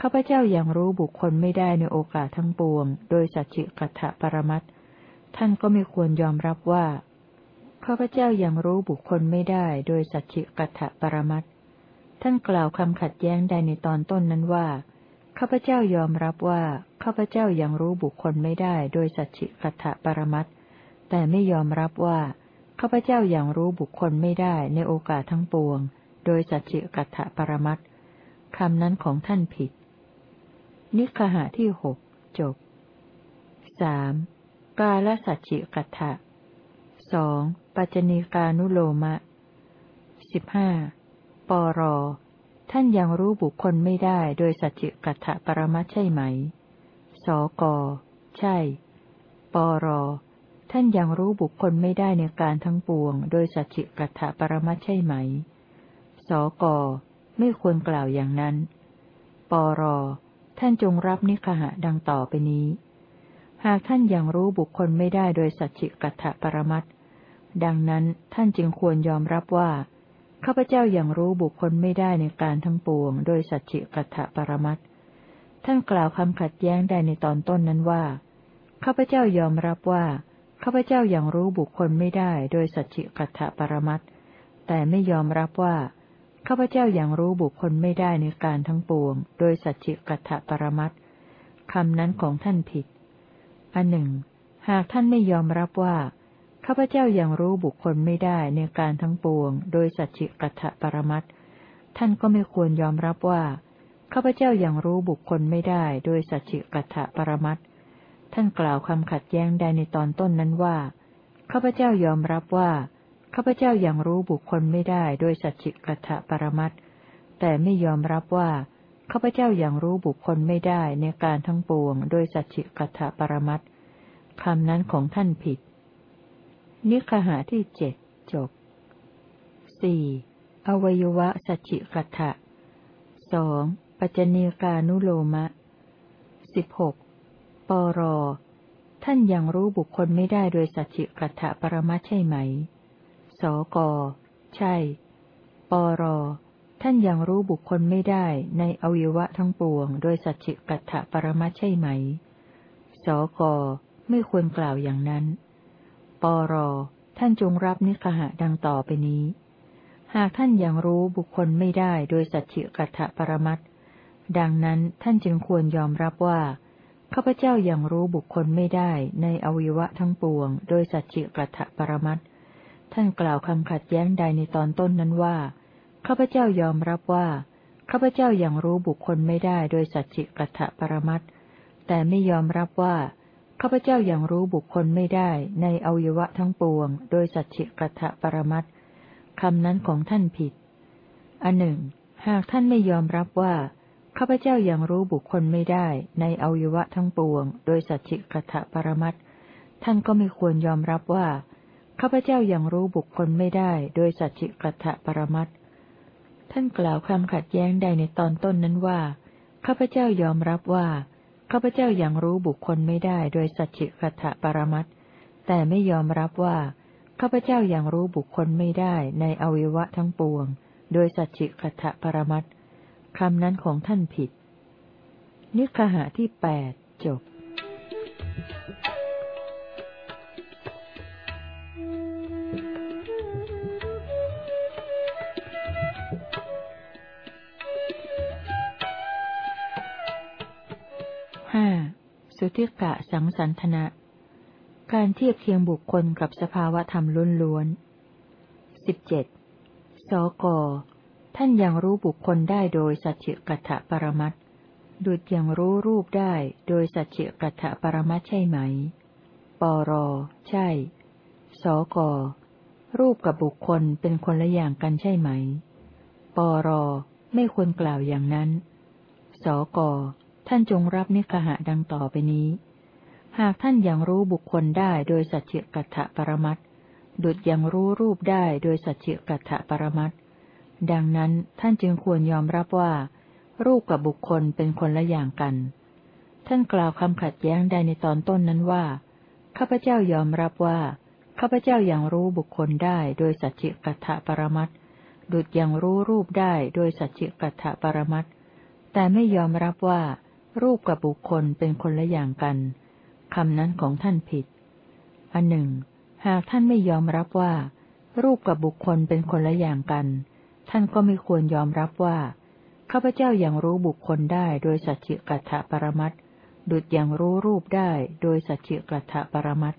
A: ข้าพเจ้ายัางรู้บุคคลไม่ได้ในโอกาสทั้งปวง โดยสัจจิกัตถปรมัตท่านก็ไม่ควรยอมรับว่า ข้าพเจ้ายัางรู้บุคคลไม่ได้โดยสัจจิกัตถปรมัตท่านกล่าวคำขัดแย้งใดในตอนต้นนั้นว่า ข้าพเจ้ายอมรับว่า ข้าพเจ้ายัางรู้บุคคลไม่ได้โดยสัจจิกัตถปรมัตแต่ไม่ยอมรับว่า ข้าพเจ้ายัางรู้บุคคลไม่ได้ในโอกาสทั้งปวง โดยสัจจิกัตถปรมัตคำนั้นของท่านผิด นิคหะที่หกจบสามกาลสัจจิกัตถะสองปัจจณีกานุโลมะสิบห้าปร ท่านยังรู้บุคคลไม่ได้โดยสัจจิกัตถะปรมัตใช่ไหม สก ใช่ ปร ท่านยังรู้บุคคลไม่ได้ในการทั้งปวง โดยสัจจิกัตถะปรมัตใช่ไหม สก ไม่ควรกล่าวอย่างนั้น ปร ท่านจงรับนิคหะดังต่อไปนี้ หากท่านยังรู้บุคคลไม่ได้โดยสัจจิกัตถปรมัตดังนั้นท่านจึงควรยอมรับว่าข้าพเจ้ายัางรู้บุคคลไม่ได้ในการทั้งปวง โดยสัจจิกัตถปรมัตท่านกล่าวคำขัดแย้งได้ในตอนต้นนั้นว่าข้าพเจ้ายอมรับว่าข้าพเจ้ายัางรู้บุคคลไม่ได้โดยสัจจิกัตถปรมัตแต่ไม่ยอมรับว่า ข้าพเจ้ายัางรู้บุคคลไม่ได้ในการทั้งปวง โดยสัจจิกัตถปรมัตคำนั้นของท่านผิด อันหนึ่ง หากท่านไม่ยอมรับว่า ข้าพเจ้ายัางรู้บุคคลไม่ได้ในการทั้งปวง โดยสัจจิกัตถปรมัตท่านก็ไม่ควรยอมรับว่า ข้าพเจ้ายัางรู้บุคคลไม่ได้ โดยสัจจิกัตถปรมัตท่านกล่าวคำขัดแย้งใดในตอนต้นนั้นว่า ข้าพเจ้ายอมรับว่า ข้าพเจ้ายัางรู้บุคคลไม่ได้โดยสัจจิกัตถปรมัตแต่ไม่ยอมรับว่าข้าพเจ้ายัางรู้บุคคลไม่ได้ในการทั้งปวง โดยสัจจิกัตถปรมัตคำนั้นของท่านผิด นิคหะที่เจ็ดจบสี่อวัยวะสัจจิกัตถะสองปัจจเนกานุโลมะสิบหกปร ท่านยังรู้บุคคลไม่ได้โดยสัจจิกัตถปรมัตใช่ไหม สก ใช่ ปร ท่านยังรู้บุคคลไม่ได้ในอวัยวะทั้งปวง โดยสัจจิกัตถะปรมัตใช่ไหม สก ไม่ควรกล่าวอย่างนั้น ปร ท่านจงรับนิคหะดังต่อไปนี้ หากท่านยังรู้บุคคลไม่ได้โดยสัจจิกัตถะปรมัตดังนั้นท่านจึงควรยอมรับว่าข้าพเจ้ายังรู้บุคคลไม่ได้ในอวัยวะทั้งปวง โดยสัจจิกัตปรมัต ท่านกล่าวคำขัดแย้งใดในตอนต้นนั้นว่าข้าพเจ้ายอมรับว่าข้าพเจ้ายัางรู้บุคคลไม่ได้โดยสัจจิกัตปรมัตแต่ไม่ยอมรับว่าข้าพเจ้ายัางรู้บุคคลไม่ได้ในอวัยวะทั้งปวง โดยสัจจิกัตปรมัตคำนั้นของท่านผิด อันหนึ่ง หากท่านไม่ยอมรับว่าข้าพเจ้ายัางรู้บุคคลไม่ได้ในอวัยวะทั้งปวง โดยสัจจิกัตปรมัตท่านก็ไม่ควรยอมรับว่า ข้าพเจ้ายัางรู้บุคคลไม่ได้โดยสัจจิกัตปรมัตท่านกล่าวคำขัดแย้งใดในตอนต้นนั้นว่า ข้าพเจ้ายอมรับว่า ข้าพเจ้ายัางรู้บุคคลไม่ได้โดยสัจจิกัตปรมัตแต่ไม่ยอมรับว่า ข้าพเจ้ายัางรู้บุคคลไม่ได้ในอวัยวะทั้งปวง โดยสัจจิกัตปรมัตคำนั้นของท่านผิด นิคหะที่แปดจบ สุทิกะสังสันทนะ การเทียบเคียงบุคคลกับสภาวธรรมล้วนๆสิบเจ็ดสก ท่านยังรู้บุคคลได้โดยสัจจิกัตปรมัตดุดยังรู้รูปได้โดยสัจจิกัตปรมัตใช่ไหม ปร ใช่ สก รูปกับบุคคลเป็นคนละอย่างกันใช่ไหม ปร ไม่ควรกล่าวอย่างนั้น สก ท่านจงรับนิคหะดังต่อไปนี้ หากท่านยังรู้บุคคลได้โดยสัจจิกัตปรมัตดุดยังรู้รูปได้โดยสัจจิกัตปรมัตดังนั้นท่านจึงควรยอมรับว่า รูปกับบุคคลเป็นคนละอย่างกัน ท่านกล่าวคำขัดแย้งใดในตอนต้นนั้นว่าข้าพเจ้ายอมรับว่าข้าพเจ้ายัางรู้บุคคลได้โดยสัจจิกัตถปรมัตดุดยังรู้รูปได้โดยสัจจิกัตถปรมัตแต่ไม่ยอมรับว่า รูปกับบุคคลเป็นคนละอย่างกันคำนั้นของท่านผิด อันหนึ่ง หากท่านไม่ยอมรับว่า รูปกับบุคคลเป็นคนละอย่างกัน ท่านก็ไม่ควรยอมรับว่าข้าพเจ้าอยัางรู้บุคคลได้โดยสัจจิกัตถปรมัตดุดอย่างรู้รูปได้โดยสัจจิกัตถปรมัต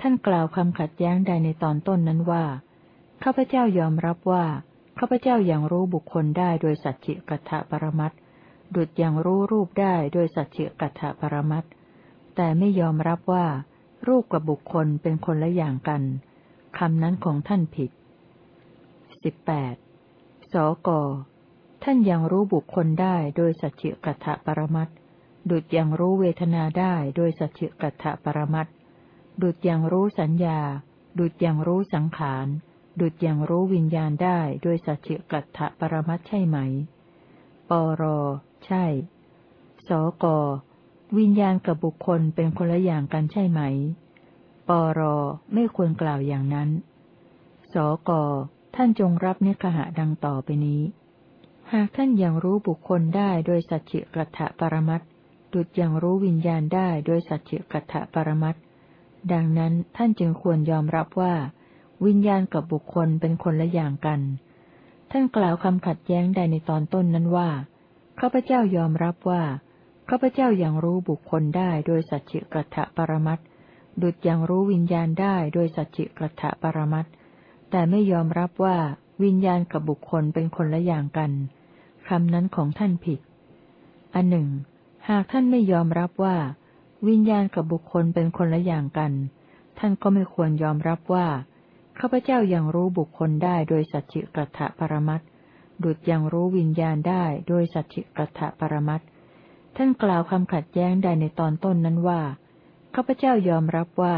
A: ท่านกล่าวคำขัดแย้งใดในตอนต้นนั้นว่าข้าพเจ้ายอมรับว่าข้าพเจ้าอยัางรู้บุคคลได้โดยสัจจิกัตถปรมัต ดุดย่างรู้รูปได้โดยสัจจิกัตถปรมัตแต่ไม่ยอมรับว่า รูปกับบุคคลเป็นคนละอย่างกันคำนั้นของท่านผิดสิบแปดสก ท่านยังรู้บุคคลได้โดยสัจจิกัตถปรมัตดุดยังรู้เวทนาได้โดยสัจจิกัตถปรมัตดุดยังรู้สัญญา ดุดยังรู้สังขารดุดยังรู้วิญญาณได้โดยสัจจิกัตถปรมัตใช่ไหม ปร ใช่ สก วิญญาณกับบุคคลเป็นคนละอย่างกันใช่ไหม ปร ไม่ควรกล่าวอย่างนั้น สก ท่านจงรับเนคขะดังต่อไปนี้ หากท่านยังรู้บุคคลได้โดยสัจจิกัตถปรมัตดุจยังรู้วิญญาณได้โดยสัจจิกัตถปรมัตดังนั้นท่านจึงควรยอมรับว่า วิญญาณกับบุคคลเป็นคนละอย่างกัน ท่านกล่าวคำขัดแย้งใดในตอนต้นนั้นว่า ข้าพเจ้ายอมรับว่าข้าพเจ้ายัางรู้บุคคลได้โดยสัจจิกัตถปรมัตดุจยังรู้วิญญาณได้โดยสัจจิกัตถปรมัตแต่ไม่ยอมรับว่าวิญญาณกับบุคคลเป็นคนละอย่างกันคำนั้นของท่านผิด อันหนึ่ง หากท่านไม่ยอมรับว่า วิญญาณกับบุคคลเป็นคนละอย่างกัน ท่านก็ไม่ควรยอมรับว่าข้าพเจ้ายัางรู้บุคคลได้โดยสัจจิกัตถปรมัต ดุจยังรู้วิญญาณได้โดยสัจจิกัตถปรมัตท่านกล่าวคำขัดแย้งใดในตอนต้นนั้นว่าข้าพเจ้ายอมรับว่า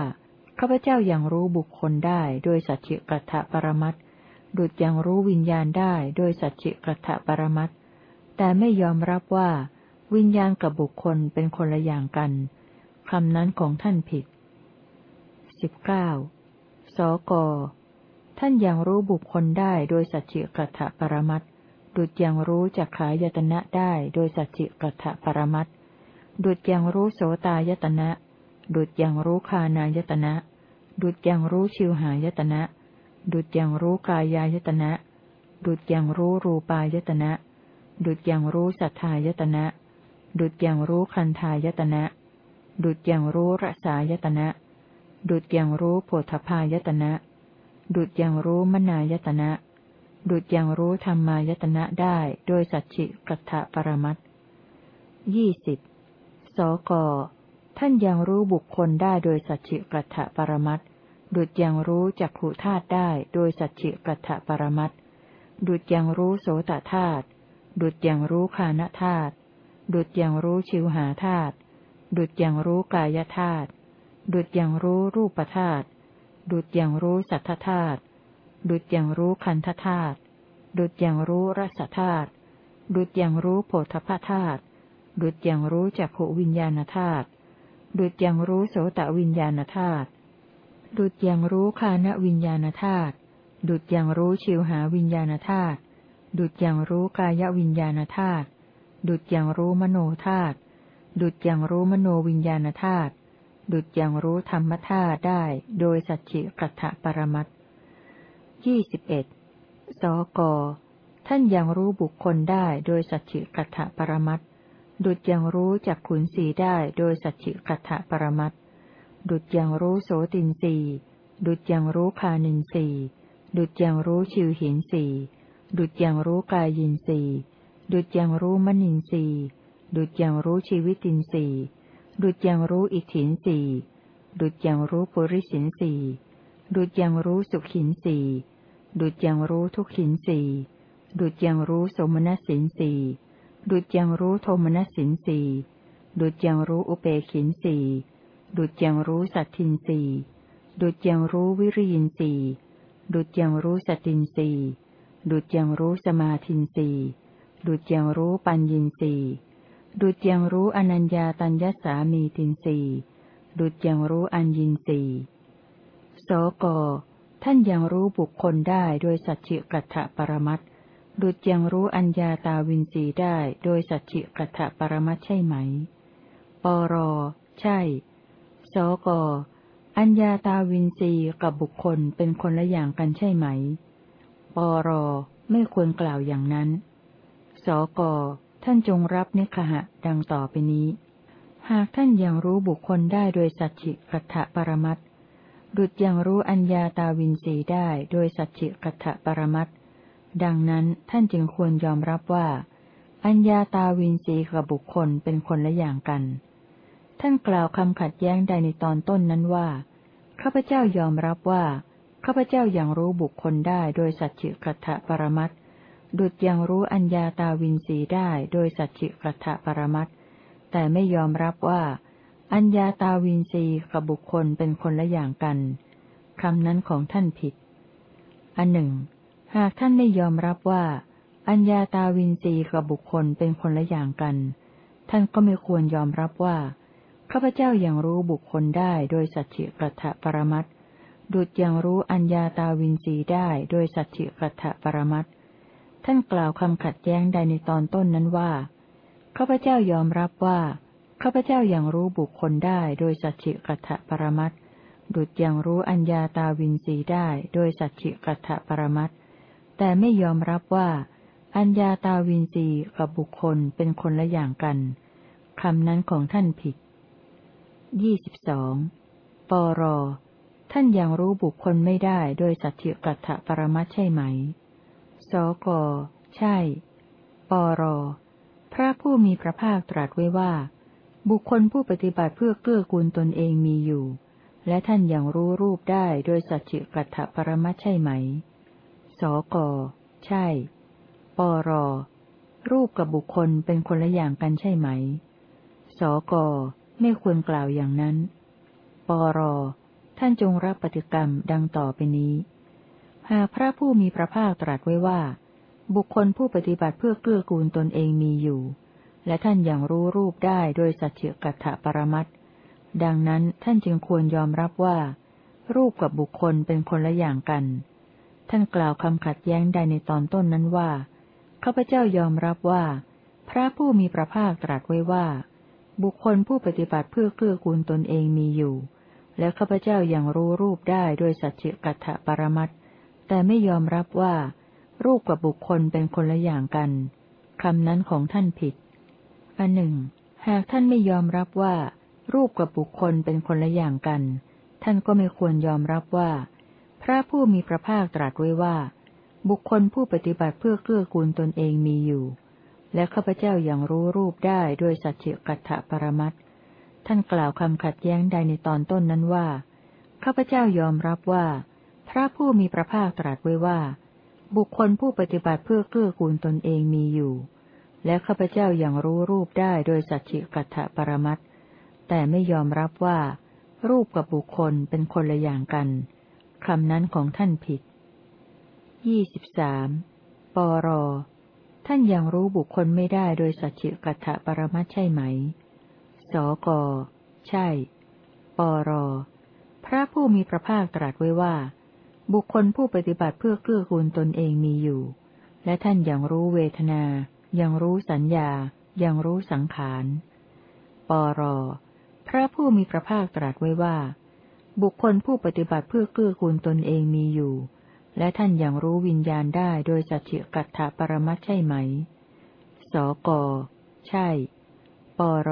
A: ข้าพเจ้ายังรู้บุคคลได้โดยสัจจิกัตถปรมัตดุจยังรู้วิญญาณได้โดยสัจจิกัตถปรมัตแต่ไม่ยอมรับว่า วิญญาณกับบุคคลเป็นคนละอย่างกันคำนั้นของท่านผิดสิบเก้าสก ท่านยังรู้บุคคลได้โดยสัจจิกัตถปรมัตดุจยังรู้จักขายตนะได้โดยสัจจิกัตถปรมัตดุจยังรู้โสตายตนะ ดุจยังรู้คานายตนะ ดุจยังรู้ชิวหายตนะ ดุจยังรู้กายายตนะ ดุจยังรู้รูปายตนะ ดุดยังรู้สัทธายตนะ ดุดยังรู้คันธายตนะ ดุดยังรู้รสายตนะ ดุดยังรู้โพธพายตนะ ดุดยังรู้มนายตนะ ดุดยังรู้ธรรมายตนะได้โดยสัจฉิกัตถปรมัตยี่สิบสก ท่านยังรู้บุคคลได้โดยสัจฉิกัตถปรมัตดุดยังรู้จักขุธาตุได้โดยสัจฉิกัตถปรมัตดุดยังรู้โสตธาตุ ดุดยังรู้คานธาตุ ดุดยังรู้ชิวหาธาตุ ดุดยังรู้กายธาตุ ดุดยังรู้รูปธาตุ ดุดยังรู้สัทธธาตุดุดยังรู้คันธธาตุดุดยังรู้รสธาตุดุดยังรู้โผฏฐธาตุดุดยังรู้จักขวิญญาณธาตุดุดยังรู้โสตวิญญาณธาตุดุดยังรู้คานวิญญาณธาตุดุดยังรู้ชิวหาวิญญาณธาตุดุจอย่างรู้กายวิญญาณธาตุดุจอย่างรู้มโนธาตุดุจอย่างรู้มโนวิญญาณธาตุ ดุจย่างรู้ธรรมธาตุได้โดยสัจฉิกัตถปรมัตยี่สิบเอ็ดสก ท่านยังรู้บุคคลได้โดยสัจฉิกัตถปรมัตดุจยังรู้จักขุนสีได้โดยสัจฉิกัตถปรมัตดุจยังรู้โสตินสีดุจยังรู้คานินสีดุจยังรู้ชิวหินสีดุจย่างรู้กายินสีดุจย่างรู้มณินสีดุจย่างรู้ชีวิตินสี ดุจย่างรู้อิทธินสีดุจย่างรู้ปุริสินสีดุจย่างรู้สุขินสีดุจย่างรู้ทุกขินสีดุจย่างรู้สมณสินสีดุจย่างรู้โทมณสินสีดุจย่างรู้อุเปขินสีดุจย่างรู้สัตทินสีดุจย่างรู้วิริยินสีดุจย่างรู้สตินสีดุจยังรู้สมาธินสีดุจยังรู้ปัญญินสี ดุจยังรู้อนัญญาตัญญสามีตินสีดุจยังรู้อัญญินสีสกท่านยังรู้บุคคลได้โดยสัจจิกัตถปรมัตดุจยังรู้อัญญาตาวินสีได้โดยสัจจิกัตถปรมัตใช่ไหม ปร ใช่ สก อัญญาตาวินสีกับบุคคลเป็นคนละอย่างกันใช่ไหม ปร ไม่ควรกล่าวอย่างนั้น สก ท่านจงรับนิคหะดังต่อไปนี้ หากท่านยังรู้บุคคลได้โดยสัจฉิกัตถปรมัตดุจยังรู้อัญญาตาวินสีได้โดยสัจฉิกัตถปรมัตดังนั้นท่านจึงควรยอมรับว่า อัญญาตาวินสีกับบุคคลเป็นคนละอย่างกัน ท่านกล่าวคำขัดแย้งใดในตอนต้นนั้นว่า ข้าพเจ้ายอมรับว่า ข้าพเจ้ายัางรู้บุคคลได้โดยสัจจิกัตถปรมัต ดุจยังรู้อัญญาตาวินสีได้โดยสัจจิกัตถปรมัตแต่ไม่ยอมรับว่า อัญญาตาวินสีกับบุคคลเป็นคนละอย่างกันคำนั้นของท่านผิด อันหนึ่ง หากท่านไม่ยอมรับว่า อัญญาตาวินสีกับบุคคลเป็นคนละอย่างกัน ท่านก็ไม่ควรยอมรับว่าข้าพเจ้ายัางรู้บุคคลได้โดยสัจจิกัตถปรมัตดุจยังรู้อัญญาตาวินสีได้โดยสัจฉิกัตถปรมัต ท่านกล่าวคำขัดแย้งใดในตอนต้นนั้นว่า ข้าพเจ้ายอมรับว่า ข้าพเจ้ายัางรู้บุคคลได้โดยสัจฉิกัตถปรมัตดุจยังรู้อัญญาตาวินสีได้โดยสัจฉิกัตถปรมัตแต่ไม่ยอมรับว่า อัญญาตาวินสีกับบุคคลเป็นคนละอย่างกันคำนั้นของท่านผิด ยี่สิบสอง ปร ท่านยังรู้บุคคลไม่ได้โดยสัจจิกัตถปรมัตใช่ไหม สก ใช่ ปร พระผู้มีพระภาคตรัสไว้ว่า บุคคลผู้ปฏิบัติเพื่อเกื้อกูลตนเองมีอยู่ และท่านยังรู้รูปได้โดยสัจจิกัตถปรมัตใช่ไหม สก ใช่ ปร รูปกับบุคคลเป็นคนละอย่างกันใช่ไหม สก ไม่ควรกล่าวอย่างนั้น ปร ท่านจงรับปฏิกรรมดังต่อไปนี้ หากพระผู้มีพระภาคตรัสไว้ว่า บุคคลผู้ปฏิบัติเพื่อเกื้อกูลตนเองมีอยู่ และท่านอยังรู้รูปได้โดยสัจจกัตถปรมัตดังนั้นท่านจึงควรยอมรับว่า รูปกับบุคคลเป็นคนละอย่างกัน ท่านกล่าวคำขัดแย้งใดในตอนต้นนั้นว่าข้าพเจ้ายอมรับว่า พระผู้มีพระภาคตรัสไว้ว่า บุคคลผู้ปฏิบัติเพื่อเกื้อกูลตนเองมีอยู่ และข้าพเจ้ายัางรู้รูปได้โดยสัจจกัตถปรมัต แต่ไม่ยอมรับว่า รูปกับบุคคลเป็นคนละอย่างกันคำนั้นของท่านผิด อันหนึ่ง หากท่านไม่ยอมรับว่า รูปกับบุคคลเป็นคนละอย่างกัน ท่านก็ไม่ควรยอมรับว่า พระผู้มีพระภาคตรัสไว้ว่า บุคคลผู้ปฏิบัติเพื่อเกื้อกูลตนเองมีอยู่ และข้าพเจ้าอยัางรู้รูปได้โดยสัจจกัตถปรมัตท่านกล่าวคำขัดแย้งใดในตอนต้นนั้นว่าข้าพเจ้ายอมรับว่า พระผู้มีพระภาคตรัสไว้ว่า บุคคลผู้ปฏิบัติเพื่อเกื้อกูลตนเองมีอยู่ และข้าพเจ้ายัางรู้รูปได้โดยสัจจิกัตถปรมัตแต่ไม่ยอมรับว่า รูปกับบุคคลเป็นคนละอย่างกันคำนั้นของท่านผิด ยี่สิบสามปร ท่านยังรู้บุคคลไม่ได้โดยสัจจิกัตถปรมัตใช่ไหม สก ใช่ ปร พระผู้มีพระภาคตรัสไว้ว่า บุคคลผู้ปฏิบัติเพื่อเกื้อกูลตนเองมีอยู่ และท่านยังรู้เวทนา ยังรู้สัญญา ยังรู้สังขาร ปร พระผู้มีพระภาคตรัสไว้ว่า บุคคลผู้ปฏิบัติเพื่อเกื้อกูลตนเองมีอยู่ และท่านยังรู้วิญญาณได้โดยสัจจิกัตถปรมัตใช่ไหม สก ใช่ ปร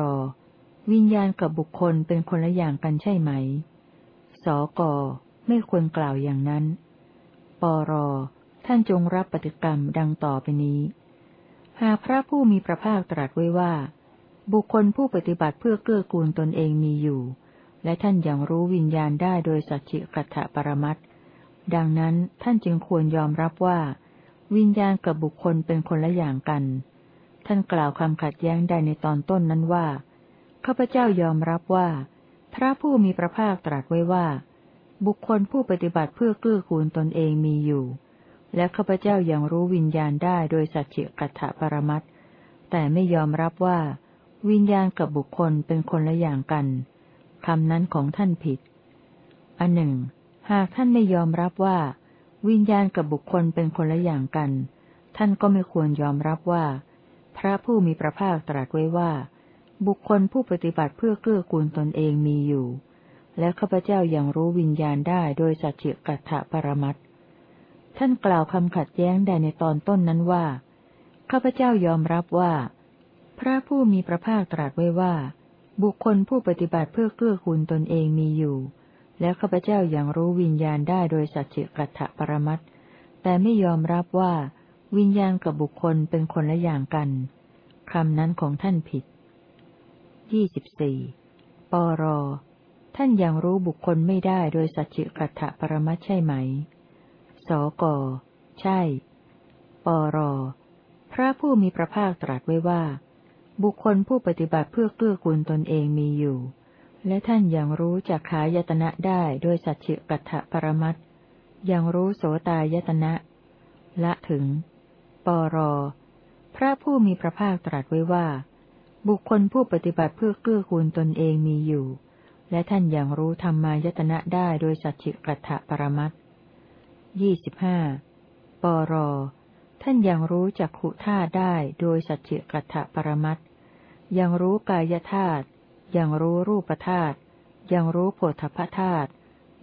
A: วิญญาณกับบุคคลเป็นคนละอย่างกันใช่ไหม สก ไม่ควรกล่าวอย่างนั้น ปร ท่านจงรับปฏิกรรมดังต่อไปนี้ หากพระผู้มีพระภาคตรัสไว้ว่า บุคคลผู้ปฏิบัติเพื่อเกื้อกูลตนเองมีอยู่ และท่านยังรู้วิญญาณได้โดยสัจจิกัตถปรมัตดังนั้นท่านจึงควรยอมรับว่า วิญญาณกับบุคคลเป็นคนละอย่างกัน ท่านกล่าวคำขัดแย้งใดในตอนต้นนั้นว่าข้าพเจ้ายอมรับว่า พระผู้มีพระภาคตรัสไว้ว่า บุคคลผู้ปฏิบัติเพื่อเกื้อกูลตนเองมีอยู่ และข้าพเจ้ายัางรู้วิญญาณได้โดยสัจจิกัตถปรมัตแต่ไม่ยอมรับว่า วิญญาณกับบุคคลเป็นคนละอย่างกันคำนั้นของท่านผิด อันหนึ่ง หากท่านไม่ยอมรับว่า วิญญาณกับบุคคลเป็นคนละอย่างกัน ท่านก็ไม่ควรยอมรับว่า พระผู้มีพระภาคตรัสไว้ว่า บุคคลผู้ปฏิบัติเพื่อเกื้อกูลตนเองมีอยู่ และข้าพเจ้ายัางรู้วิญญาณได้โดยสัจจิกัตถปรมัตท่านกล่าวคำขัดแย้งใดในตอนต้นนั้นว่า ข้าพเจ้ายอมรับว่า พระผู้มีพระภาคตรัสไว้ว่า บุคคลผู้ปฏิบัติเพื่อเกื้อกูลตนเองมีอยู่ และข้าพเจ้ายัางรู้วิญญาณได้โดยสัจจิกัตถปรมัตแต่ไม่ยอมรับว่า วิญญาณกับบุคคลเป็นคนละอย่างกันคำนั้นของท่านผิดยี่สิบสี่ปร ท่านยังรู้บุคคลไม่ได้โดยสัจจิกัตถปรมัตใช่ไหม สก ใช่ ปร พระผู้มีพระภาคตรัสไว้ว่า บุคคลผู้ปฏิบัติเพื่อเกื้อกูลตนเองมีอยู่ และท่านยังรู้จากขายตนะได้โดยสัจจิกัตถปรมัตยังรู้โสตายตนะ ละถึง ปร พระผู้มีพระภาคตรัสไว้ว่า บุคคลผู้ปฏิบัติเพื่อเกื้อกูลตนเองมีอยู่ และท่านอย่างรู้ธรรมายตนะได้โดยสัจจิกัตถปรมัตยี่สิบห้าปร ท่านยังรู้จักขุธาได้โดยสัจจิกัตถปรมัตยังรู้กายธาตุยังรู้รูปธาตุยังรู้โผฏฐธาตุ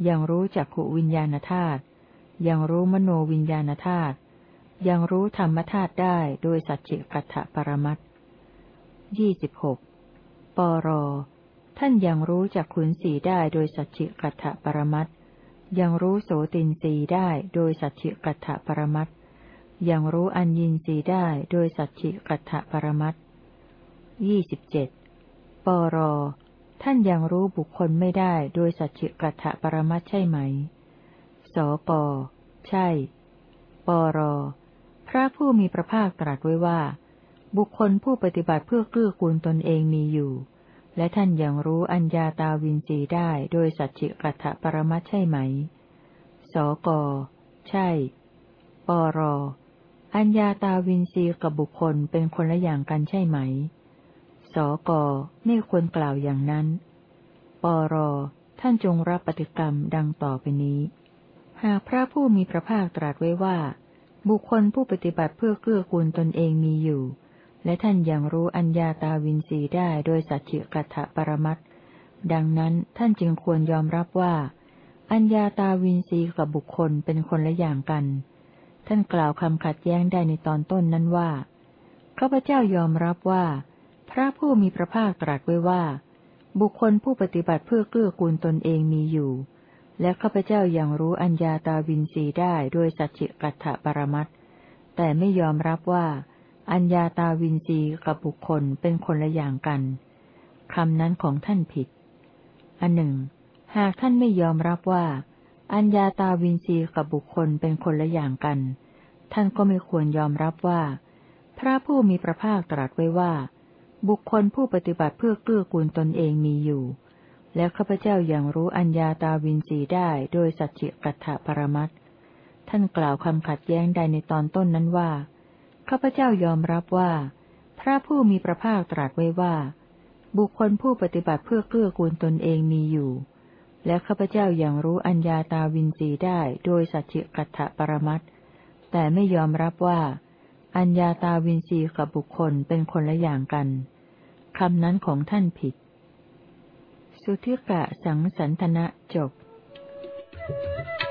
A: ยังรู้จักขุวิญญาณธาตุยังรู้มโนวิญญาณธาตุยังรู้ธรรมธาตุได้โดยสัจจิกัตถปรมัตยี่สิบหกปร ท่านยังรู้จักขุนสีได้โดยสัจจิกัตถปรมัตยังรู้โสตินสีได้โดยสัจจิกัตถปรมัตยังรู้อัญญินสีได้โดยสัจจิกัตถปรมัตยี่สิบเจ็ดปรท่านยังรู้บุคคลไม่ได้โดยสัจจิกัตถปรมัตใช่ไหมสกใช่ ปร พระผู้มีพระภาคตรัสไว้ว่า บุคคลผู้ปฏิบัติเพื่อเกื้อกูลตนเองมีอยู่ และท่านยังรู้อัญญาตาวินสีได้โดยสัจจิกัตถปรมัตใช่ไหม สก ใช่ ปร อัญญาตาวินสีกับบุคคลเป็นคนละอย่างกันใช่ไหม สก ไม่ควรกล่าวอย่างนั้น ปร ท่านจงรับปฏิกรรมดังต่อไปนี้ หากพระผู้มีพระภาคตรัสไว้ว่า บุคคลผู้ปฏิบัติเพื่อเกื้อกูลตนเองมีอยู่ และท่านยังรู้อัญญาตาวินสีได้โดยสัจจิกัตถปรมัตดังนั้นท่านจึงควรยอมรับว่า อัญญาตาวินสีกับบุคคลเป็นคนละอย่างกัน ท่านกล่าวคำขัดแย้งได้ในตอนต้นนั้นว่าข้าพเจ้ายอมรับว่า พระผู้มีพระภาคตรัสไว้ว่า บุคคลผู้ปฏิบัติเพื่อเกื้อกูลตนเองมีอยู่ และข้าพเจ้ายัางรู้อัญญาตาวินสีได้โดยสัจจิกัตถปรมัตแต่ไม่ยอมรับว่า อัญญาตาวินสีกับบุคคลเป็นคนละอย่างกัน คำนั้นของท่านผิด อันหนึ่ง หากท่านไม่ยอมรับว่า อัญญาตาวินสีกับบุคคลเป็นคนละอย่างกัน ท่านก็ไม่ควรยอมรับว่า พระผู้มีพระภาคตรัสไว้ว่า บุคคลผู้ปฏิบัติเพื่อเกื้อกูลตนเองมีอยู่ และข้าพเจ้ายัางรู้อัญญาตาวินสีได้โดยสัจจิกัตถปรมัตท่านกล่าวคำขัดแย้งใดในตอนต้นนั้นว่า ข้าพเจ้ายอมรับว่า พระผู้มีพระภาคตรัสไว้ว่า บุคคลผู้ปฏิบัติเพื่อเกื้อกูลตนเองมีอยู่ และข้าพเจ้ายัางรู้อัญญาตาวินสีได้โดยสัจจิกัตถปรมัตแต่ไม่ยอมรับว่า อัญญาตาวินสีกับบุคคลเป็นคนละอย่างกันคำนั้นของท่านผิด สุทิกะสังสันทนะจบ Thank you.